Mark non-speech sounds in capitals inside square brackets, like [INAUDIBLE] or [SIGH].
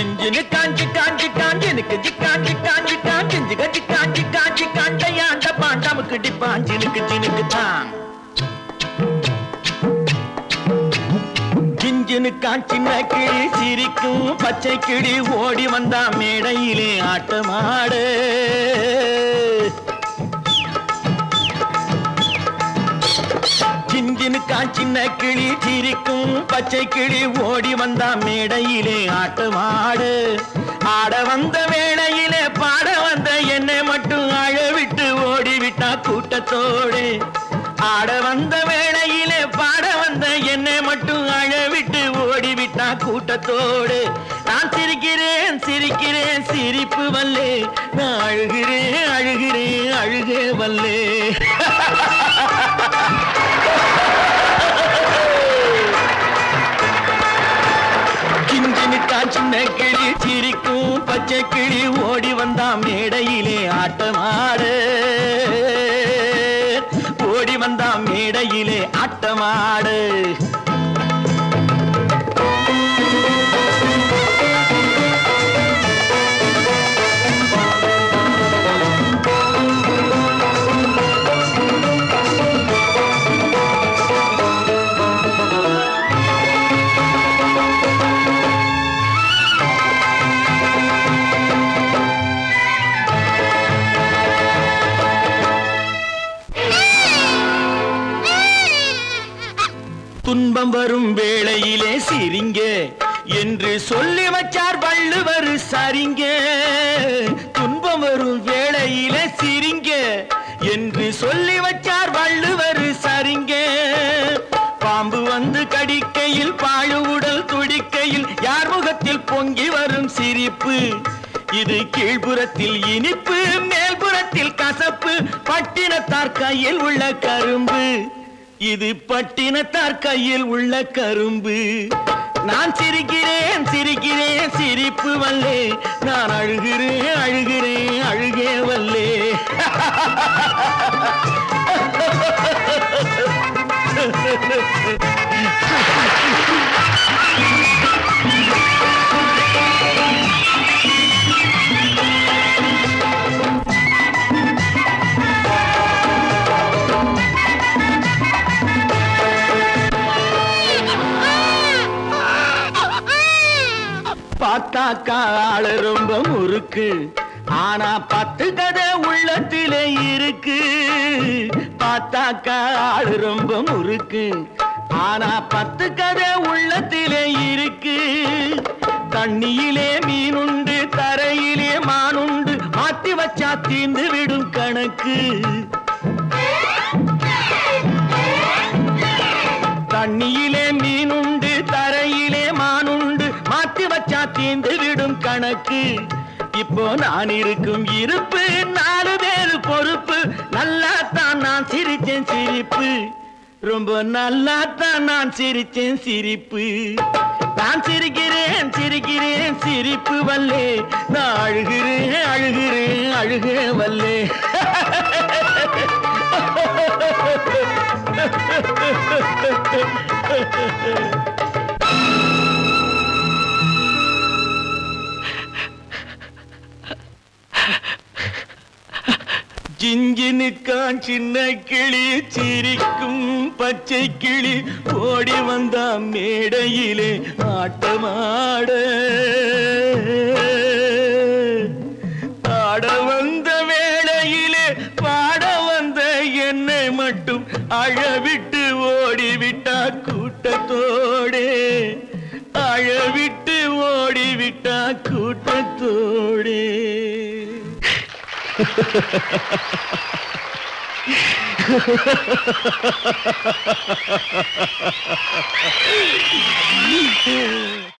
ஜிஞ்சினு காஞ்சி காஞ்சி காஞ்சி எனக்கு ஜிக்காஞ்சி காஞ்சி காஞ்சி ஜிகஜி காஞ்சி காஞ்சி காண்டையாண்ட பாண்டாமுக்கு டிப்பான் ஜினுக்கு ஜினுக்கு தான் ஜிஞ்சினு காஞ்சின கிளி சிரிக்கும் பச்சை கிளி ஓடி வந்தா மேடையிலே ஆட்டமாடு. நான் சின்ன கிளி சிரிக்கும். பச்சை கிளி ஓடி வந்தா மேடையிலே ஆட்டமாடு ஆட வந்த வேளையிலே பாட வந்த என்னை மட்டும் அழ விட்டு ஓடி கூட்டத்தோடு. ஆட வந்த வேளையிலே பாட வந்த என்னை மட்டும் அழ விட்டு ஓடி கூட்டத்தோடு. நான் சிரிக்கிறேன் சிரிக்கிறேன் சிரிப்பு வல்லே. நான் அழுகிறேன் அழுகிறேன் அழுகே வல்லே. [LAUGHS] காய்ச்சின கிளி சிரிக்கும் பச்சை கிளி ஓடி வந்தா மேடையிலே ஆட்டமாடு. ஓடி வந்தா மேடையிலே ஆட்டமாடு. துன்பம் வரும் வேளையிலே சிரிங்க. என்று சொல்லி வச்சார் வள்ளுவர் சரிங்க. துன்பம் வரும் வேளையிலே சிரிங்க. என்று சொல்லி வச்சார் வள்ளுவர் சரிங்க. பாம்பு வந்து கடிக்கையில் பாழு உடல் துடிக்கையில் யார் முகத்தில் பொங்கி வரும் சிரிப்பு? இது கீழ்ப்புறத்தில் இனிப்பு மேல்புறத்தில் கசப்பு பட்டினத்தார் கையில் உள்ள கரும்பு. இது பட்டினத்தார் கையில் உள்ள கரும்பு. நான் சிரிக்கிறேன் சிரிக்கிறேன் சிரிப்பு வல்லே. நான் அழுகிறேன் அழுகிறேன் அழுகே வல்லே. [LAUGHS] பார்த்தாக்கா ஆளு ரொம்ப முறுக்கு. ஆனா பத்து கதை உள்ளத்திலே இருக்கு. பார்த்தாக்கா ஆளு ரொம்ப முறுக்கு. ஆனா பத்து கதை உள்ளத்திலே இருக்கு. தண்ணியிலே மீனுண்டு தரையிலே மானுண்டு மாத்தி வச்சா தீந்து விடும் கணக்கு. தண்ணியில் விடும் இப்போ நான் இருக்கும் இருப்பு நாலு பேரு பொறுப்பு. நல்லா தான் நான் சிரிச்சேன் சிரிப்பு. ரொம்ப நல்லா தான் நான் சிரிச்சேன் சிரிப்பு. நான் சிரிக்கிறேன் சிரிக்கிறேன் சிரிப்பு வல்லே. நான் அழுகிறேன் அழுகிறேன் அழுகிறேன் வல்லே. [LAUGHS] ஜிஞ்சினுக்கான் சின்ன கிளி சிரிக்கும் பச்சை கிளி ஓடி வந்தா மேடையிலே ஆட்டமாட. ஆட வந்த வேளையிலே பாட வந்த என்னை மட்டும் அழவிட்டு ஓடிவிட்டா கூட்டத்தோடே. அழவிட்டு ஓடிவிட்டா கூட்டத்தோடே. ハハハハハ!